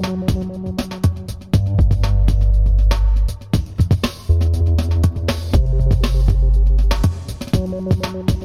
Thank you.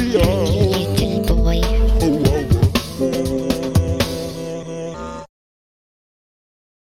Hallelujah.